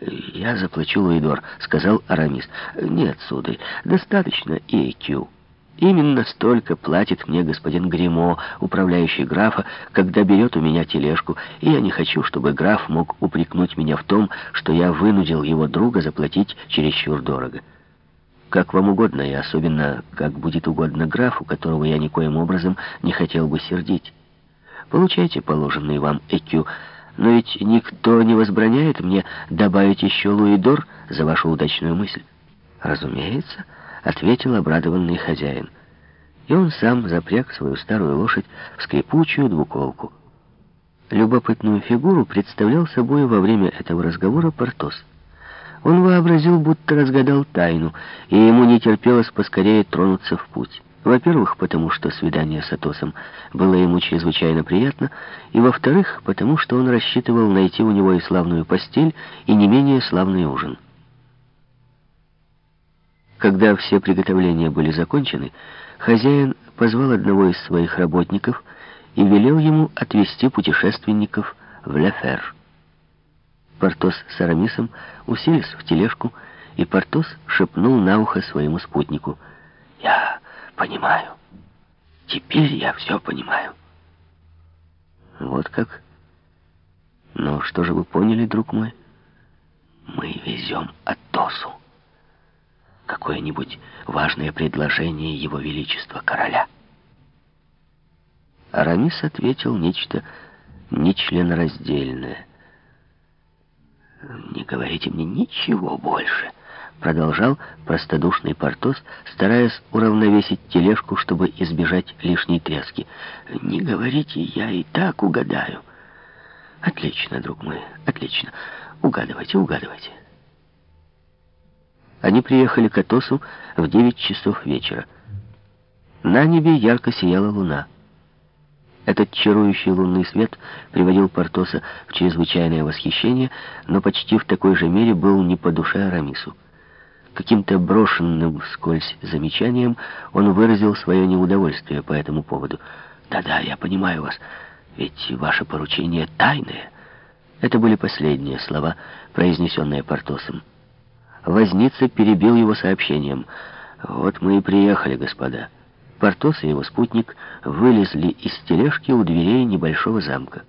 «Я заплачу, Луидор», — сказал Арамис. «Нет, сударь, достаточно ЭКЮ». Именно столько платит мне господин Гримо, управляющий графа, когда берет у меня тележку, и я не хочу, чтобы граф мог упрекнуть меня в том, что я вынудил его друга заплатить чересчур дорого. Как вам угодно, и особенно, как будет угодно графу, которого я никоим образом не хотел бы сердить. Получайте положенный вам ЭКЮ, но ведь никто не возбраняет мне добавить еще луидор за вашу удачную мысль. Разумеется, ответил обрадованный хозяин. И он сам запряг свою старую лошадь в скрипучую двуколку. Любопытную фигуру представлял собой во время этого разговора Портос. Он вообразил, будто разгадал тайну, и ему не терпелось поскорее тронуться в путь. Во-первых, потому что свидание с Атосом было ему чрезвычайно приятно, и во-вторых, потому что он рассчитывал найти у него и славную постель, и не менее славный ужин. Когда все приготовления были закончены, хозяин позвал одного из своих работников и велел ему отвезти путешественников в Лефер. Портос с Арамисом уселись в тележку, и Портос шепнул на ухо своему спутнику. «Я понимаю. Теперь я все понимаю». «Вот как? Ну, что же вы поняли, друг мой?» «Мы везем Атосу» какое-нибудь важное предложение его величества короля. Арамис ответил нечто нечленораздельное. «Не говорите мне ничего больше», — продолжал простодушный Портос, стараясь уравновесить тележку, чтобы избежать лишней тряски. «Не говорите, я и так угадаю». «Отлично, друг мой, отлично. Угадывайте, угадывайте». Они приехали к Атосу в 9 часов вечера. На небе ярко сияла луна. Этот чарующий лунный свет приводил Портоса в чрезвычайное восхищение, но почти в такой же мере был не по душе Арамису. Каким-то брошенным вскользь замечанием он выразил свое неудовольствие по этому поводу. «Да-да, я понимаю вас, ведь ваше поручение тайное». Это были последние слова, произнесенные Портосом. Возница перебил его сообщением. «Вот мы и приехали, господа». Портос и его спутник вылезли из тележки у дверей небольшого замка.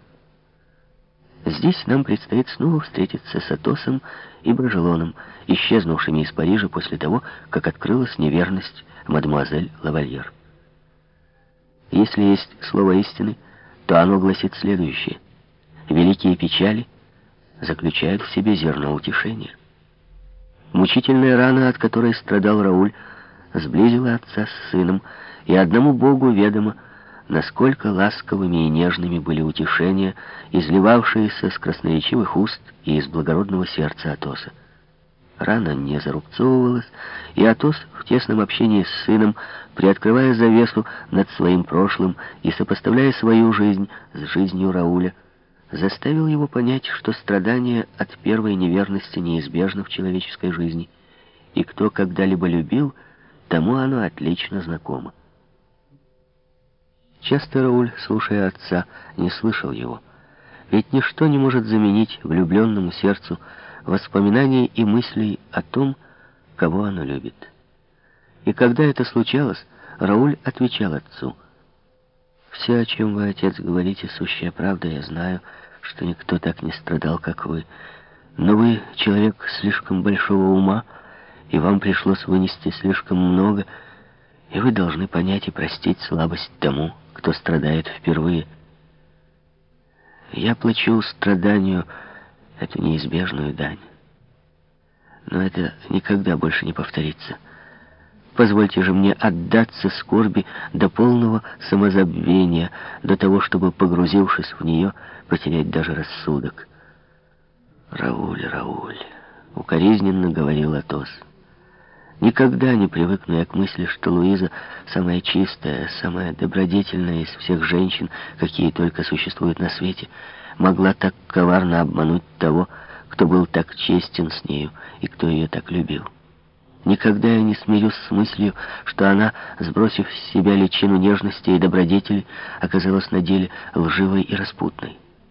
Здесь нам предстоит снова встретиться с Атосом и Брожелоном, исчезнувшими из Парижа после того, как открылась неверность мадемуазель Лавальер. Если есть слово истины, то оно гласит следующее. Великие печали заключают в себе зерно утешения. Мучительная рана, от которой страдал Рауль, сблизила отца с сыном, и одному Богу ведомо, насколько ласковыми и нежными были утешения, изливавшиеся с красноречивых уст и из благородного сердца Атоса. Рана не зарубцовывалась, и Атос в тесном общении с сыном, приоткрывая завесу над своим прошлым и сопоставляя свою жизнь с жизнью Рауля, заставил его понять, что страдание от первой неверности неизбежно в человеческой жизни, и кто когда-либо любил, тому оно отлично знакомо. Часто Рауль, слушая отца, не слышал его, ведь ничто не может заменить влюбленному сердцу воспоминаний и мыслей о том, кого оно любит. И когда это случалось, Рауль отвечал отцу — все, о чем вы, отец, говорите, сущая правда, я знаю, что никто так не страдал, как вы. Но вы человек слишком большого ума, и вам пришлось вынести слишком много, и вы должны понять и простить слабость тому, кто страдает впервые. Я плачу страданию эту неизбежную дань. Но это никогда больше не повторится. Позвольте же мне отдаться скорби до полного самозабвения, до того, чтобы, погрузившись в нее, потерять даже рассудок. «Рауль, Рауль», — укоризненно говорил Атос, — «никогда не привыкну я к мысли, что Луиза самая чистая, самая добродетельная из всех женщин, какие только существуют на свете, могла так коварно обмануть того, кто был так честен с нею и кто ее так любил». Никогда я не смирюсь с мыслью, что она, сбросив с себя личину нежности и добродетели, оказалась на деле лживой и распутной.